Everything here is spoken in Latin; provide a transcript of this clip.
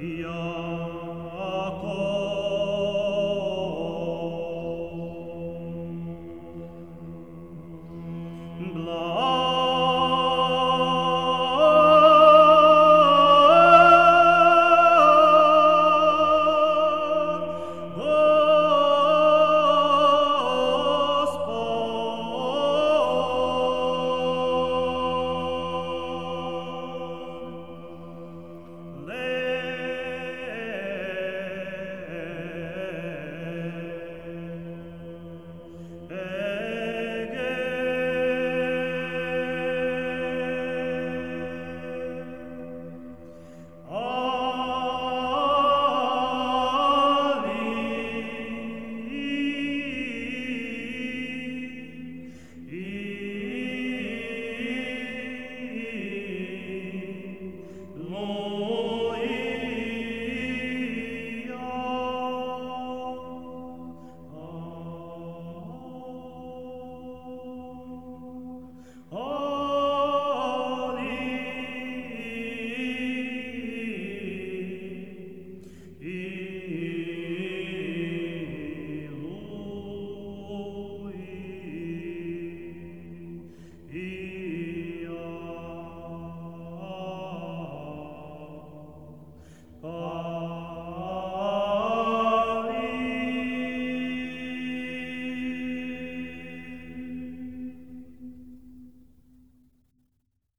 Io